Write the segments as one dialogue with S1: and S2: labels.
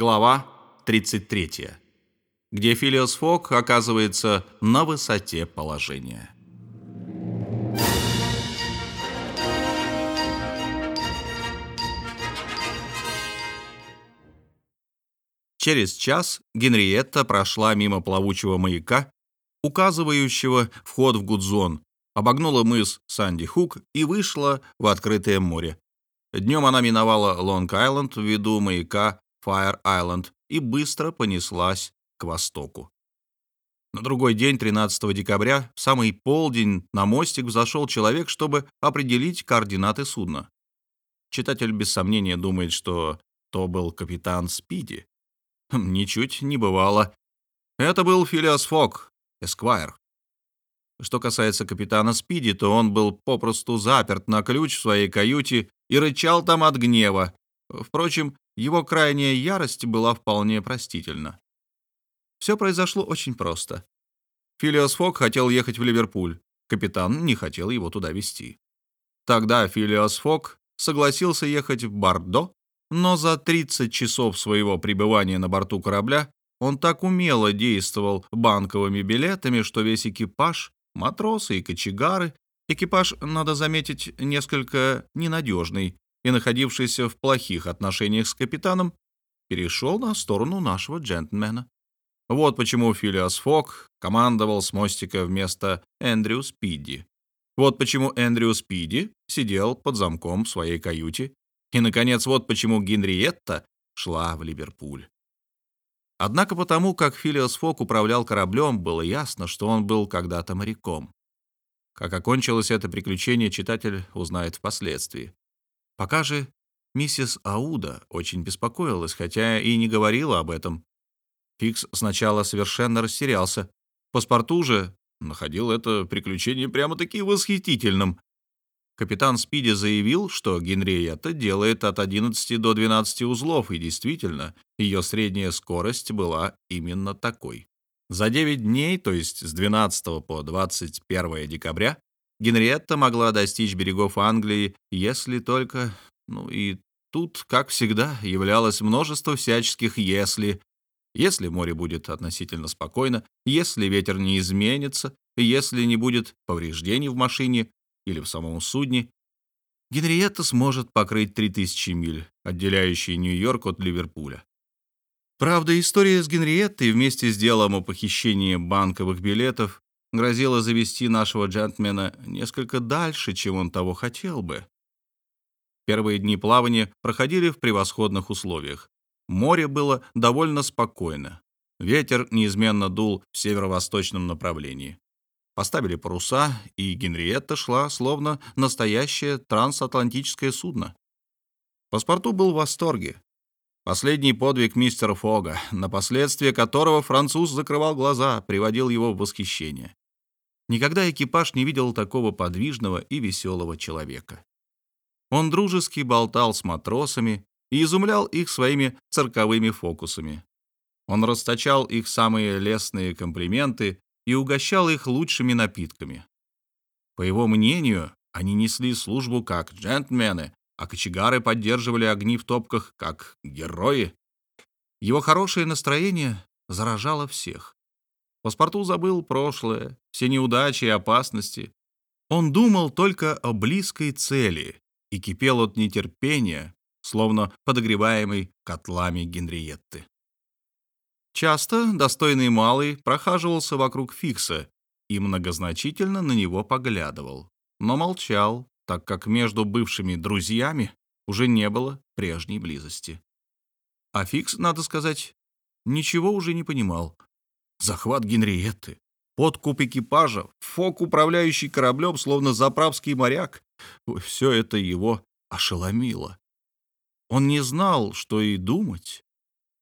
S1: Глава 33, где Филиос Фок оказывается на высоте положения. Через час Генриетта прошла мимо плавучего маяка, указывающего вход в Гудзон, обогнула мыс Санди-Хук и вышла в открытое море. Днем она миновала Лонг-Айленд в виду маяка Фаер-Айленд и быстро понеслась к востоку. На другой день, 13 декабря, в самый полдень на мостик взошел человек, чтобы определить координаты судна. Читатель без сомнения думает, что то был капитан Спиди. Хм, ничуть не бывало. Это был Филиас Фок, эсквайр. Что касается капитана Спиди, то он был попросту заперт на ключ в своей каюте и рычал там от гнева. Впрочем, его крайняя ярость была вполне простительна. Все произошло очень просто. Филиос Фок хотел ехать в Ливерпуль. Капитан не хотел его туда везти. Тогда Филиос Фок согласился ехать в Бордо, но за 30 часов своего пребывания на борту корабля он так умело действовал банковыми билетами, что весь экипаж, матросы и кочегары, экипаж, надо заметить, несколько ненадежный, и находившийся в плохих отношениях с капитаном, перешел на сторону нашего джентльмена. Вот почему Филиас Фок командовал с мостика вместо Эндрю Спиди. Вот почему Эндрю Спиди сидел под замком в своей каюте. И, наконец, вот почему Генриетта шла в Ливерпуль. Однако потому, как Филиас Фок управлял кораблем, было ясно, что он был когда-то моряком. Как окончилось это приключение, читатель узнает впоследствии. Пока же миссис Ауда очень беспокоилась, хотя и не говорила об этом. Фикс сначала совершенно растерялся. Паспорту же находил это приключение прямо-таки восхитительным. Капитан Спиди заявил, что Генриетта делает от 11 до 12 узлов, и действительно, ее средняя скорость была именно такой. За 9 дней, то есть с 12 по 21 декабря, Генриетта могла достичь берегов Англии, если только... Ну и тут, как всегда, являлось множество всяческих «если». Если море будет относительно спокойно, если ветер не изменится, если не будет повреждений в машине или в самом судне, Генриетта сможет покрыть 3000 миль, отделяющие Нью-Йорк от Ливерпуля. Правда, история с Генриеттой вместе с делом о похищении банковых билетов грозило завести нашего джентльмена несколько дальше, чем он того хотел бы. Первые дни плавания проходили в превосходных условиях. Море было довольно спокойно. Ветер неизменно дул в северо-восточном направлении. Поставили паруса, и Генриетта шла, словно настоящее трансатлантическое судно. Паспорту был в восторге. Последний подвиг мистера Фога, на последствия которого француз закрывал глаза, приводил его в восхищение. Никогда экипаж не видел такого подвижного и веселого человека. Он дружески болтал с матросами и изумлял их своими цирковыми фокусами. Он расточал их самые лестные комплименты и угощал их лучшими напитками. По его мнению, они несли службу как джентльмены, а кочегары поддерживали огни в топках, как герои. Его хорошее настроение заражало всех. Паспорту забыл прошлое, все неудачи и опасности. Он думал только о близкой цели и кипел от нетерпения, словно подогреваемый котлами Генриетты. Часто достойный малый прохаживался вокруг Фикса и многозначительно на него поглядывал, но молчал, так как между бывшими друзьями уже не было прежней близости. А Фикс, надо сказать, ничего уже не понимал. Захват Генриетты, подкуп экипажа, фок, управляющий кораблем, словно заправский моряк — все это его ошеломило. Он не знал, что и думать.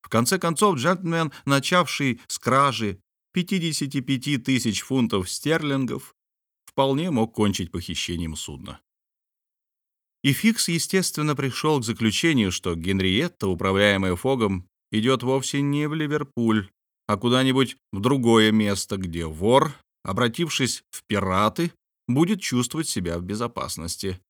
S1: В конце концов, джентльмен, начавший с кражи 55 тысяч фунтов стерлингов, вполне мог кончить похищением судна. И Фикс, естественно, пришел к заключению, что Генриетта, управляемая Фогом, идет вовсе не в Ливерпуль, а куда-нибудь в другое место, где вор, обратившись в пираты, будет чувствовать себя в безопасности.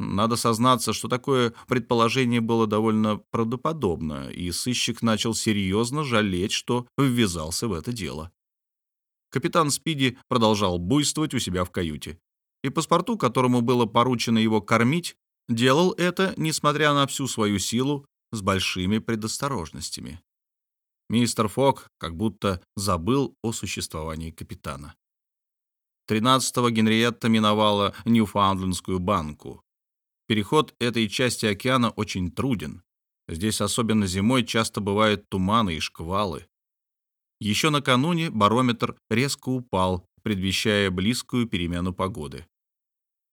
S1: Надо сознаться, что такое предположение было довольно правдоподобно, и сыщик начал серьезно жалеть, что ввязался в это дело. Капитан Спиди продолжал буйствовать у себя в каюте, и паспорту, которому было поручено его кормить, делал это, несмотря на всю свою силу, с большими предосторожностями. Мистер Фок как будто забыл о существовании капитана. 13-го Генриетта миновала Ньюфаундлендскую банку. Переход этой части океана очень труден. Здесь, особенно зимой, часто бывают туманы и шквалы. Еще накануне барометр резко упал, предвещая близкую перемену погоды.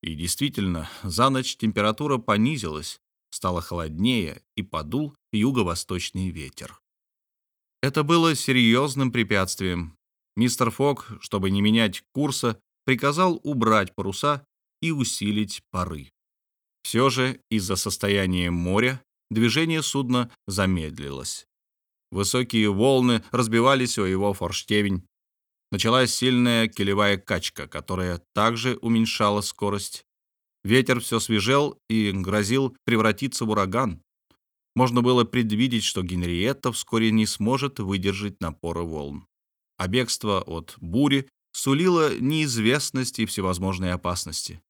S1: И действительно, за ночь температура понизилась, стало холоднее и подул юго-восточный ветер. Это было серьезным препятствием. Мистер Фок, чтобы не менять курса, приказал убрать паруса и усилить пары. Все же из-за состояния моря движение судна замедлилось. Высокие волны разбивались о его форштевень. Началась сильная килевая качка, которая также уменьшала скорость. Ветер все свежел и грозил превратиться в ураган. Можно было предвидеть, что Генриетта вскоре не сможет выдержать напора волн. А бегство от бури сулило неизвестность и всевозможные опасности.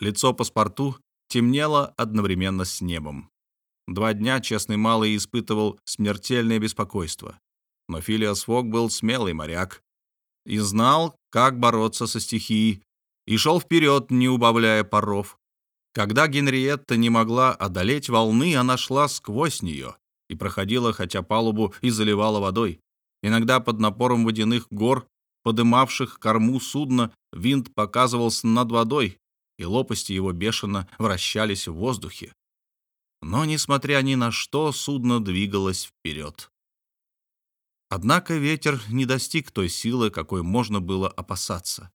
S1: Лицо паспорту темнело одновременно с небом. Два дня честный малый испытывал смертельное беспокойство. Но Филиас Фок был смелый моряк и знал, как бороться со стихией, и шел вперед, не убавляя паров. Когда Генриетта не могла одолеть волны, она шла сквозь нее и проходила, хотя палубу и заливала водой. Иногда под напором водяных гор, подымавших корму судна, винт показывался над водой, и лопасти его бешено вращались в воздухе. Но, несмотря ни на что, судно двигалось вперед. Однако ветер не достиг той силы, какой можно было опасаться.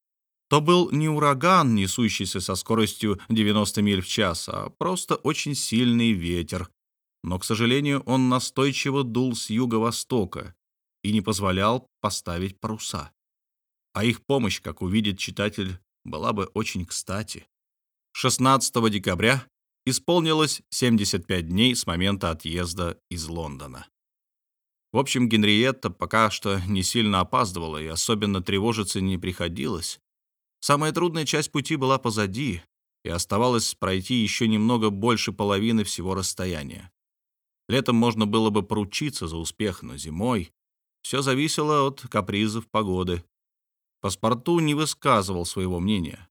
S1: То был не ураган, несущийся со скоростью 90 миль в час, а просто очень сильный ветер. Но, к сожалению, он настойчиво дул с юго-востока и не позволял поставить паруса. А их помощь, как увидит читатель, была бы очень кстати. 16 декабря исполнилось 75 дней с момента отъезда из Лондона. В общем, Генриетта пока что не сильно опаздывала, и особенно тревожиться не приходилось. Самая трудная часть пути была позади, и оставалось пройти еще немного больше половины всего расстояния. Летом можно было бы поручиться за успех, но зимой все зависело от капризов погоды. Паспорту не высказывал своего мнения.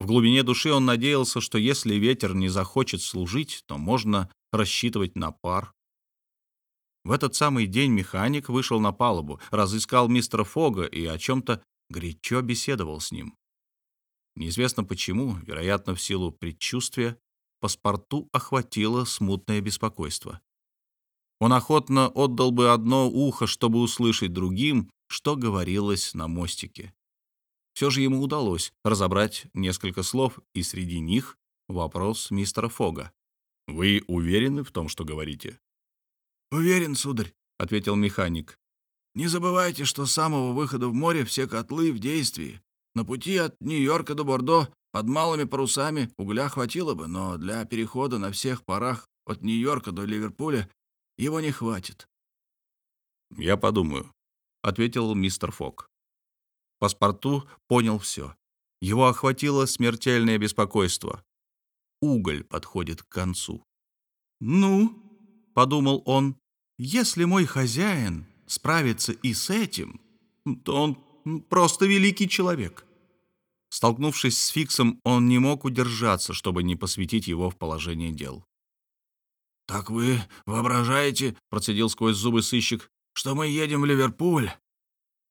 S1: В глубине души он надеялся, что если ветер не захочет служить, то можно рассчитывать на пар. В этот самый день механик вышел на палубу, разыскал мистера Фога и о чем-то горячо беседовал с ним. Неизвестно почему, вероятно, в силу предчувствия, паспорту охватило смутное беспокойство. Он охотно отдал бы одно ухо, чтобы услышать другим, что говорилось на мостике. Все же ему удалось разобрать несколько слов, и среди них вопрос мистера Фога. «Вы уверены в том, что говорите?»
S2: «Уверен, сударь», — ответил механик. «Не забывайте, что с самого выхода в море все котлы в действии. На пути от Нью-Йорка до Бордо под малыми парусами угля хватило бы, но для перехода на всех парах от Нью-Йорка до Ливерпуля его не хватит».
S1: «Я подумаю», — ответил мистер Фок. Паспорту понял все. Его охватило смертельное беспокойство. Уголь подходит к концу. «Ну», — подумал он, — «если мой хозяин справится и с этим, то он просто великий человек». Столкнувшись с Фиксом, он не мог удержаться, чтобы не посвятить его в положение дел.
S2: «Так вы воображаете, — процедил сквозь зубы сыщик, — что мы едем в Ливерпуль?»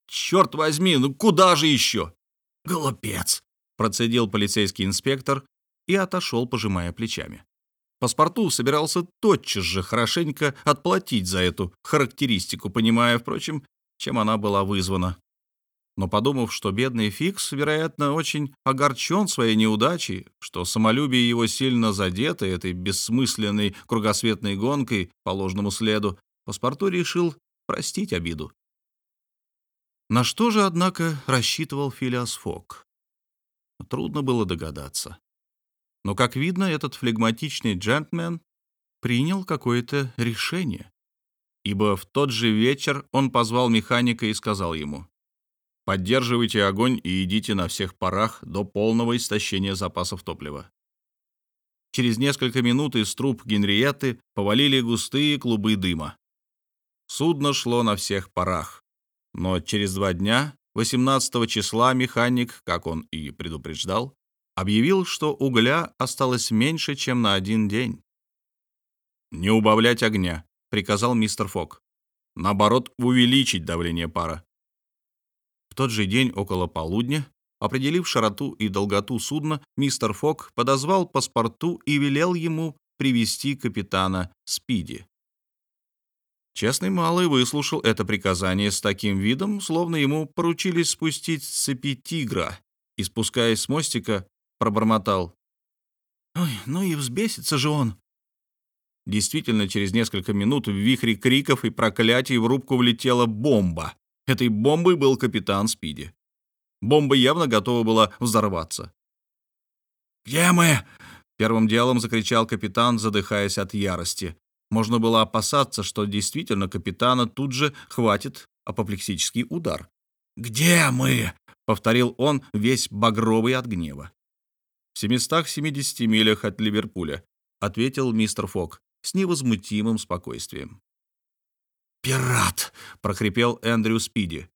S1: «Черт возьми, ну куда же еще?»
S2: «Глупец!»
S1: — процедил полицейский инспектор и отошел, пожимая плечами. Паспорту собирался тотчас же хорошенько отплатить за эту характеристику, понимая, впрочем, чем она была вызвана. Но подумав, что бедный Фикс, вероятно, очень огорчен своей неудачей, что самолюбие его сильно задето этой бессмысленной кругосветной гонкой по ложному следу, паспорту решил простить обиду. На что же, однако, рассчитывал Филиас Фок? Трудно было догадаться. Но, как видно, этот флегматичный джентльмен принял какое-то решение, ибо в тот же вечер он позвал механика и сказал ему, «Поддерживайте огонь и идите на всех парах до полного истощения запасов топлива». Через несколько минут из труб Генриетты повалили густые клубы дыма. Судно шло на всех парах, но через два дня, 18 числа, механик, как он и предупреждал, объявил, что угля осталось меньше, чем на один день. «Не убавлять огня», — приказал мистер Фок. «Наоборот, увеличить давление пара». В тот же день около полудня, определив широту и долготу судна, мистер Фок подозвал паспорту и велел ему привести капитана Спиди. Честный малый выслушал это приказание с таким видом, словно ему поручили спустить с цепи тигра, и, спускаясь с мостика, пробормотал. «Ой, ну и взбесится же он!» Действительно, через несколько минут в вихре криков и проклятий в рубку влетела бомба. Этой бомбой был капитан Спиди. Бомба явно готова была взорваться.
S2: «Где мы?»
S1: — первым делом закричал капитан, задыхаясь от ярости. Можно было опасаться, что действительно капитана тут же хватит апоплексический удар.
S2: «Где мы?»
S1: — повторил он, весь багровый от гнева в 770 милях от Ливерпуля», — ответил мистер Фок с невозмутимым спокойствием.
S2: «Пират!» — прохрипел Эндрю Спиди.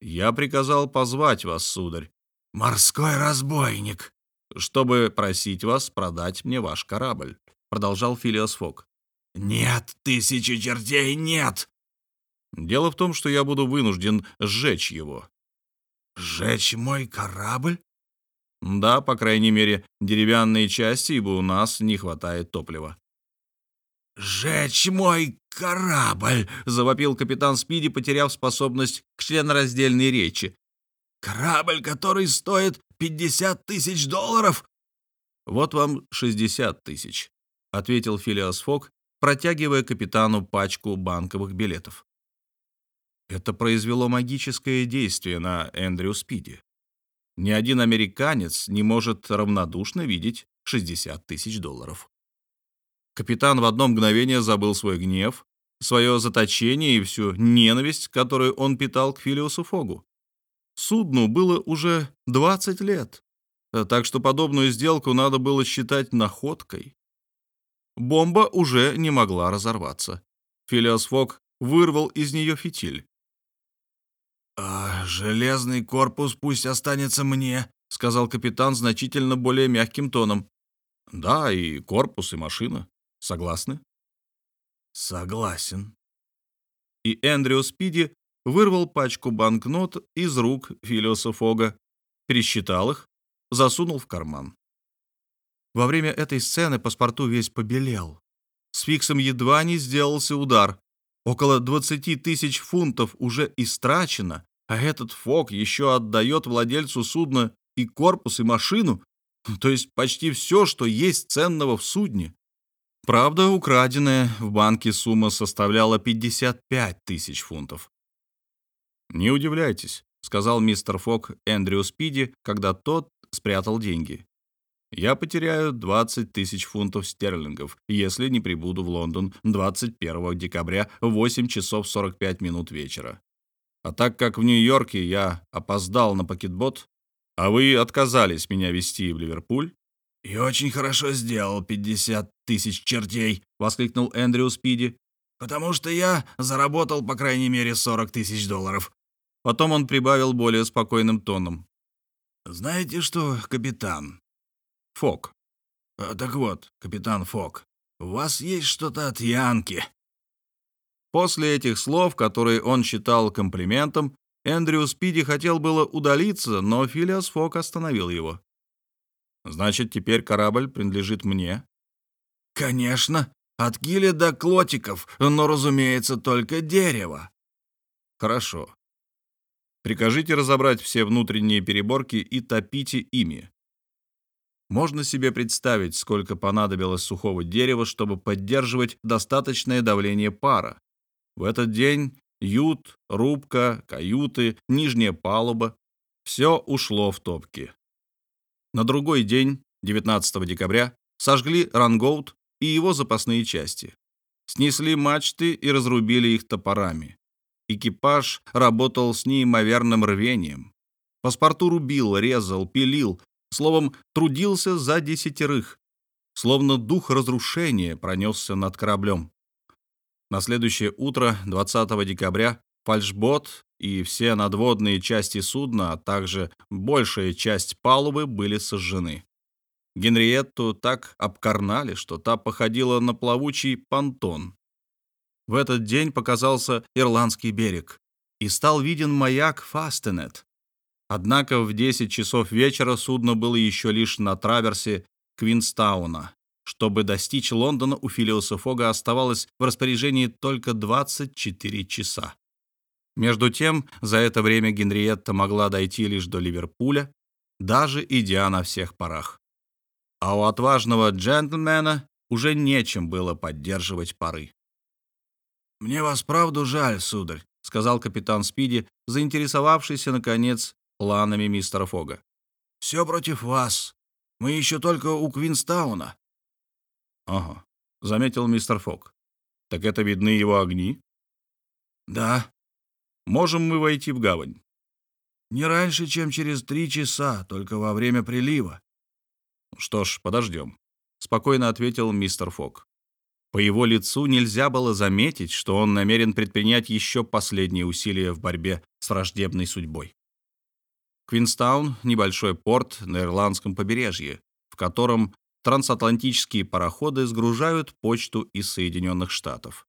S1: «Я приказал позвать вас, сударь».
S2: «Морской разбойник!»
S1: «Чтобы просить вас продать мне ваш корабль», — продолжал Филиас Фок.
S2: «Нет, тысячи чертей, нет!»
S1: «Дело в том, что я буду вынужден сжечь его».
S2: «Сжечь мой корабль?»
S1: Да, по крайней мере, деревянные части, ибо у нас не хватает топлива.
S2: «Жечь мой корабль!» — завопил капитан Спиди, потеряв способность к членораздельной речи. «Корабль, который стоит 50 тысяч долларов?»
S1: «Вот вам 60 тысяч», — ответил Филиас Фок, протягивая капитану пачку банковых билетов. Это произвело магическое действие на Эндрю Спиди. Ни один американец не может равнодушно видеть 60 тысяч долларов. Капитан в одно мгновение забыл свой гнев, свое заточение и всю ненависть, которую он питал к Филиусу Фогу. Судну было уже 20 лет, так что подобную сделку надо было считать находкой. Бомба уже не могла разорваться. Филиос Фог вырвал из нее фитиль.
S2: «А железный корпус пусть останется мне», — сказал капитан значительно более мягким тоном.
S1: «Да, и корпус, и машина. Согласны?»
S2: «Согласен».
S1: И Эндрю Спиди вырвал пачку банкнот из рук Филиоса Фога, пересчитал их, засунул в карман. Во время этой сцены паспорту весь побелел. С Фиксом едва не сделался удар. Около 20 тысяч фунтов уже истрачено, а этот Фок еще отдает владельцу судна и корпус, и машину, то есть почти все, что есть ценного в судне. Правда, украденная в банке сумма составляла 55 тысяч фунтов. «Не удивляйтесь», — сказал мистер Фок Эндрю Спиди, когда тот спрятал деньги я потеряю 20 тысяч фунтов стерлингов, если не прибуду в Лондон 21 декабря в 8 часов 45 минут вечера. А так как в Нью-Йорке я опоздал на пакетбот, а вы отказались меня везти в Ливерпуль,
S2: «И очень хорошо сделал 50 тысяч чертей!» — воскликнул Эндрю Спиди. «Потому что я заработал, по крайней мере, 40 тысяч долларов».
S1: Потом он прибавил более спокойным тоном.
S2: «Знаете что, капитан,
S1: Фок.
S2: А, так вот, капитан Фок, у вас есть что-то от Янки.
S1: После этих слов, которые он считал комплиментом, Эндрю Спиди хотел было удалиться, но Филиас Фок остановил его. «Значит, теперь корабль принадлежит мне?»
S2: «Конечно, от гиля до клотиков, но, разумеется, только дерево».
S1: «Хорошо. Прикажите разобрать все внутренние переборки и топите ими. Можно себе представить, сколько понадобилось сухого дерева, чтобы поддерживать достаточное давление пара. В этот день ют, рубка, каюты, нижняя палуба — все ушло в топки. На другой день, 19 декабря сожгли Рангоут и его запасные части. Снесли мачты и разрубили их топорами. Экипаж работал с неимоверным рвением. Паспорту рубил, резал, пилил, словом, трудился за десятерых. Словно дух разрушения пронесся над кораблем. На следующее утро, 20 декабря, фальшбот и все надводные части судна, а также большая часть палубы были сожжены. Генриетту так обкарнали, что та походила на плавучий понтон. В этот день показался Ирландский берег, и стал виден маяк Фастенет. Однако в 10 часов вечера судно было еще лишь на траверсе Квинстауна. Чтобы достичь Лондона, у Филиуса Фога оставалось в распоряжении только 24 часа. Между тем, за это время Генриетта могла дойти лишь до Ливерпуля, даже идя на всех парах. А у отважного джентльмена уже нечем было поддерживать пары.
S2: «Мне вас правду жаль, сударь», — сказал капитан Спиди, заинтересовавшийся, наконец, планами мистера Фога. «Все против вас. Мы еще только у Квинстауна».
S1: «Ага», — заметил мистер Фог. «Так это видны его огни?»
S2: «Да».
S1: «Можем мы войти в гавань?»
S2: «Не раньше, чем через три часа, только во время прилива».
S1: «Что ж, подождем», — спокойно ответил мистер Фог. По его лицу нельзя было заметить, что он намерен предпринять еще последние усилия в борьбе с враждебной судьбой. Квинстаун — небольшой порт на ирландском побережье, в котором трансатлантические пароходы сгружают почту из Соединенных Штатов,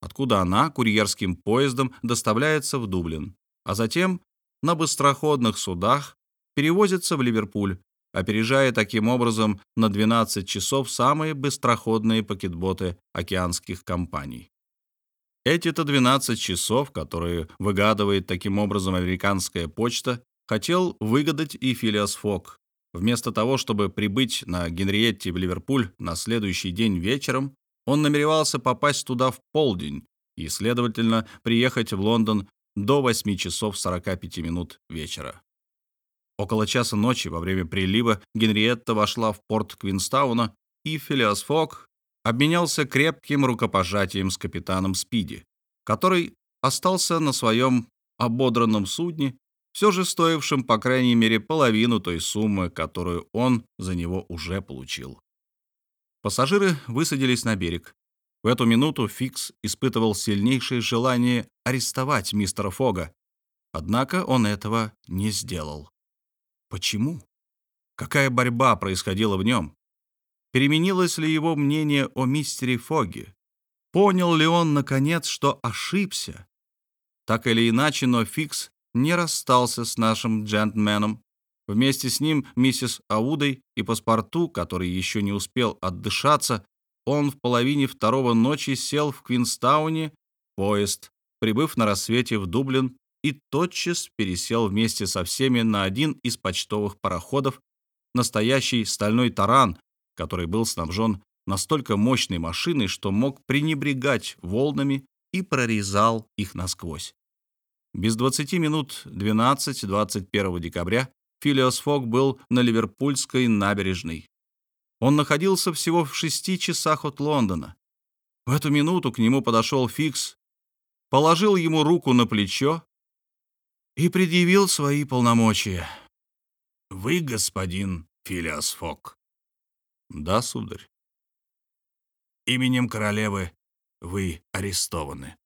S1: откуда она курьерским поездом доставляется в Дублин, а затем на быстроходных судах перевозится в Ливерпуль, опережая таким образом на 12 часов самые быстроходные пакетботы океанских компаний. Эти-то 12 часов, которые выгадывает таким образом американская почта, хотел выгадать и Филиас Фок. Вместо того, чтобы прибыть на Генриетте в Ливерпуль на следующий день вечером, он намеревался попасть туда в полдень и, следовательно, приехать в Лондон до 8 часов 45 минут вечера. Около часа ночи во время прилива Генриетта вошла в порт Квинстауна, и Филиас Фок обменялся крепким рукопожатием с капитаном Спиди, который остался на своем ободранном судне, все же стоившем по крайней мере половину той суммы, которую он за него уже получил. Пассажиры высадились на берег. В эту минуту Фикс испытывал сильнейшее желание арестовать мистера Фога, однако он этого не сделал. Почему? Какая борьба происходила в нем? Переменилось ли его мнение о мистере Фоге? Понял ли он, наконец, что ошибся? Так или иначе, но Фикс не расстался с нашим джентльменом. Вместе с ним миссис Аудой и паспорту, который еще не успел отдышаться, он в половине второго ночи сел в Квинстауне поезд, прибыв на рассвете в Дублин и тотчас пересел вместе со всеми на один из почтовых пароходов, настоящий стальной таран, который был снабжен настолько мощной машиной, что мог пренебрегать волнами и прорезал их насквозь. Без 20 минут 12-21 декабря Филиос Фок был на Ливерпульской набережной. Он находился всего в шести часах от Лондона. В эту минуту к нему подошел Фикс, положил ему руку на плечо и предъявил свои полномочия. «Вы господин Филиас Фок?» «Да, сударь». «Именем королевы вы арестованы».